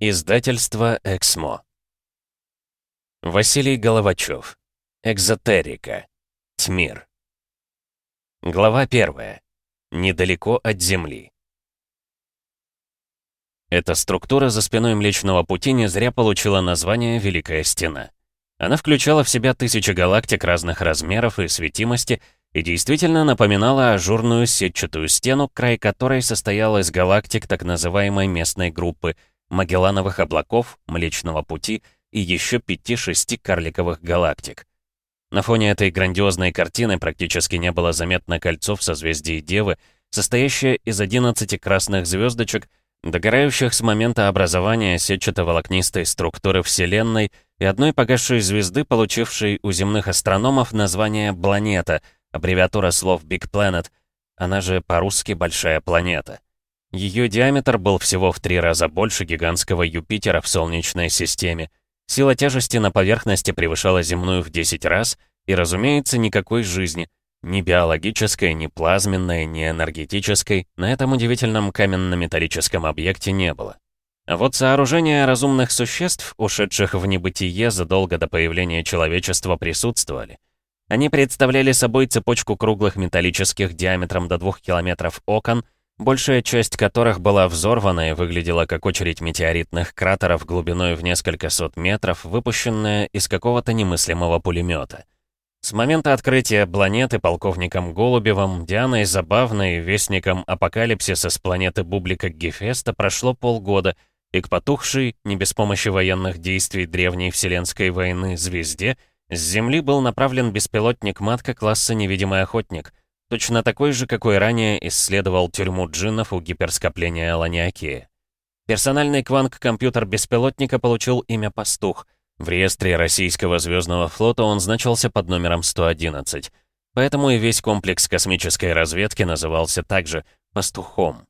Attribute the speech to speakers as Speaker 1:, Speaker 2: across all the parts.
Speaker 1: Издательство «Эксмо». Василий Головачев. Экзотерика. Тьмир. Глава первая. Недалеко от Земли. Эта структура за спиной Млечного Пути не зря получила название «Великая Стена». Она включала в себя тысячи галактик разных размеров и светимости и действительно напоминала ажурную сетчатую стену, край которой состоял из галактик так называемой местной группы — Магеллановых облаков, Млечного Пути и еще пяти-шести карликовых галактик. На фоне этой грандиозной картины практически не было заметно кольцо в созвездии Девы, состоящее из 11 красных звездочек, догорающих с момента образования сетчато-волокнистой структуры Вселенной и одной погасшей звезды, получившей у земных астрономов название «Планета», аббревиатура слов «Big Planet», она же по-русски «Большая планета». Ее диаметр был всего в три раза больше гигантского Юпитера в Солнечной системе. Сила тяжести на поверхности превышала земную в 10 раз, и, разумеется, никакой жизни, ни биологической, ни плазменной, ни энергетической, на этом удивительном каменно-металлическом объекте не было. А вот сооружения разумных существ, ушедших в небытие задолго до появления человечества, присутствовали. Они представляли собой цепочку круглых металлических диаметром до 2 километров окон — большая часть которых была взорвана и выглядела как очередь метеоритных кратеров глубиной в несколько сот метров, выпущенная из какого-то немыслимого пулемета. С момента открытия планеты полковником Голубевым, Дианой Забавной, вестником апокалипсиса с планеты Бублика Гефеста прошло полгода, и к потухшей, не без помощи военных действий древней Вселенской войны, звезде, с Земли был направлен беспилотник «Матка» класса «Невидимый охотник», Точно такой же, какой ранее исследовал тюрьму джиннов у гиперскопления Ланиакея. Персональный кванг-компьютер беспилотника получил имя «Пастух». В реестре российского звездного флота он значился под номером 111. Поэтому и весь комплекс космической разведки назывался также «Пастухом».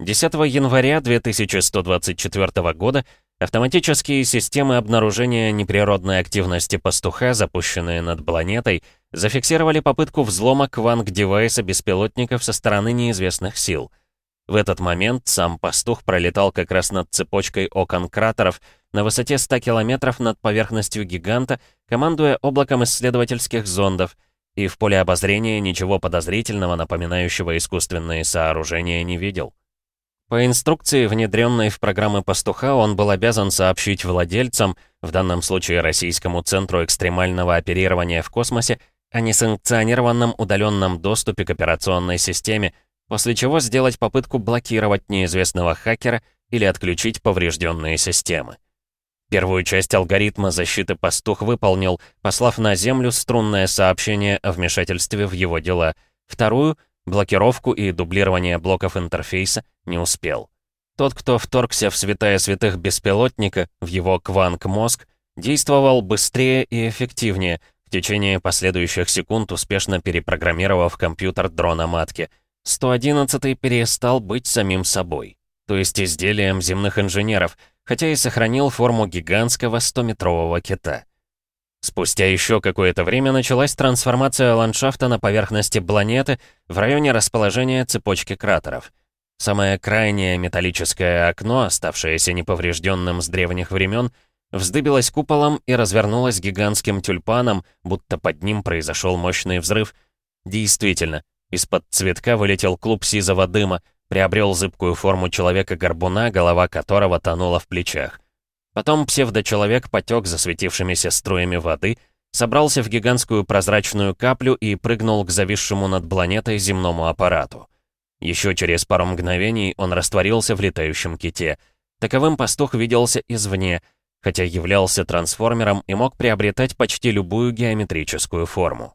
Speaker 1: 10 января 2124 года Автоматические системы обнаружения неприродной активности пастуха, запущенные над планетой, зафиксировали попытку взлома кванг-девайса беспилотников со стороны неизвестных сил. В этот момент сам пастух пролетал как раз над цепочкой окон кратеров на высоте 100 километров над поверхностью гиганта, командуя облаком исследовательских зондов, и в поле обозрения ничего подозрительного, напоминающего искусственные сооружения, не видел. По инструкции, внедренной в программы пастуха, он был обязан сообщить владельцам, в данном случае Российскому центру экстремального оперирования в космосе, о несанкционированном удаленном доступе к операционной системе, после чего сделать попытку блокировать неизвестного хакера или отключить поврежденные системы. Первую часть алгоритма защиты пастух выполнил, послав на Землю струнное сообщение о вмешательстве в его дела. Вторую — Блокировку и дублирование блоков интерфейса не успел. Тот, кто вторгся в святая святых беспилотника, в его кванг-мозг, действовал быстрее и эффективнее, в течение последующих секунд успешно перепрограммировав компьютер дрона матки. 111 перестал быть самим собой, то есть изделием земных инженеров, хотя и сохранил форму гигантского 100-метрового кита. Спустя еще какое-то время началась трансформация ландшафта на поверхности планеты в районе расположения цепочки кратеров. Самое крайнее металлическое окно, оставшееся неповрежденным с древних времен, вздыбилось куполом и развернулось гигантским тюльпаном, будто под ним произошел мощный взрыв. Действительно, из-под цветка вылетел клуб сизого дыма, приобрел зыбкую форму человека-горбуна, голова которого тонула в плечах. Потом псевдочеловек потек засветившимися струями воды, собрался в гигантскую прозрачную каплю и прыгнул к зависшему над планетой земному аппарату. Еще через пару мгновений он растворился в летающем ките. Таковым пастух виделся извне, хотя являлся трансформером и мог приобретать почти любую геометрическую форму.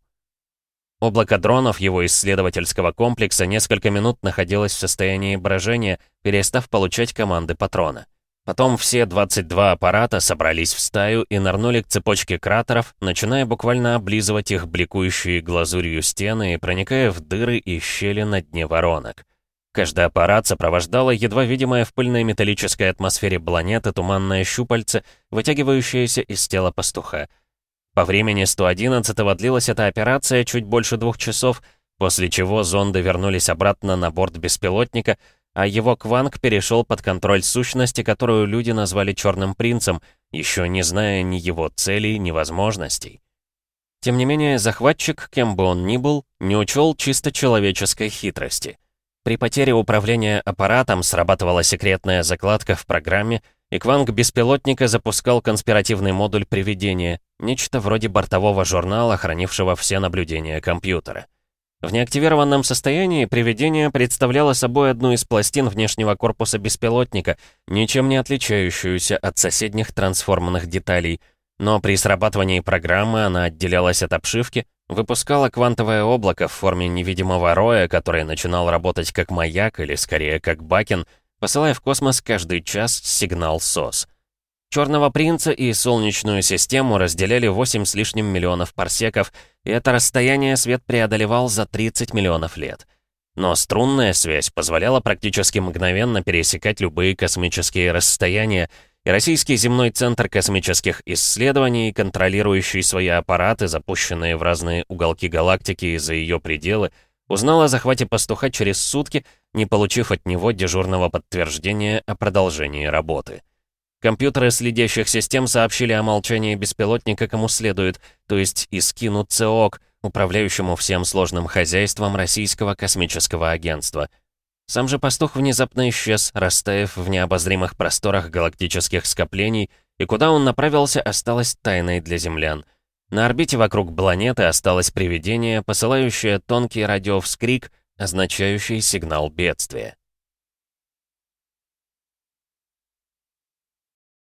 Speaker 1: Облако дронов его исследовательского комплекса несколько минут находилось в состоянии брожения, перестав получать команды патрона. Потом все 22 аппарата собрались в стаю и нырнули к цепочке кратеров, начиная буквально облизывать их бликующие глазурью стены и проникая в дыры и щели на дне воронок. Каждый аппарат сопровождало едва видимое в пыльной металлической атмосфере планеты туманное щупальце, вытягивающееся из тела пастуха. По времени 111-го длилась эта операция чуть больше двух часов, после чего зонды вернулись обратно на борт беспилотника — а его кванг перешел под контроль сущности, которую люди назвали Черным Принцем, еще не зная ни его целей, ни возможностей. Тем не менее, захватчик, кем бы он ни был, не учел чисто человеческой хитрости. При потере управления аппаратом срабатывала секретная закладка в программе, и Кванг беспилотника запускал конспиративный модуль приведения, нечто вроде бортового журнала, хранившего все наблюдения компьютера. В неактивированном состоянии приведение представляло собой одну из пластин внешнего корпуса беспилотника, ничем не отличающуюся от соседних трансформных деталей — но при срабатывании программы она отделялась от обшивки, выпускала квантовое облако в форме невидимого роя, который начинал работать как маяк или скорее как бакен, посылая в космос каждый час сигнал СОС. Черного принца и Солнечную систему разделяли 8 с лишним миллионов парсеков, и это расстояние свет преодолевал за 30 миллионов лет. Но струнная связь позволяла практически мгновенно пересекать любые космические расстояния, и Российский земной центр космических исследований, контролирующий свои аппараты, запущенные в разные уголки галактики и за ее пределы, узнал о захвате пастуха через сутки, не получив от него дежурного подтверждения о продолжении работы. Компьютеры следящих систем сообщили о молчании беспилотника кому следует, то есть Искину ЦОК, управляющему всем сложным хозяйством Российского космического агентства — сам же пастух внезапно исчез, растаяв в необозримых просторах галактических скоплений, и куда он направился, осталось тайной для землян. На орбите вокруг планеты осталось привидение, посылающее тонкий радиовскрик, означающий сигнал бедствия.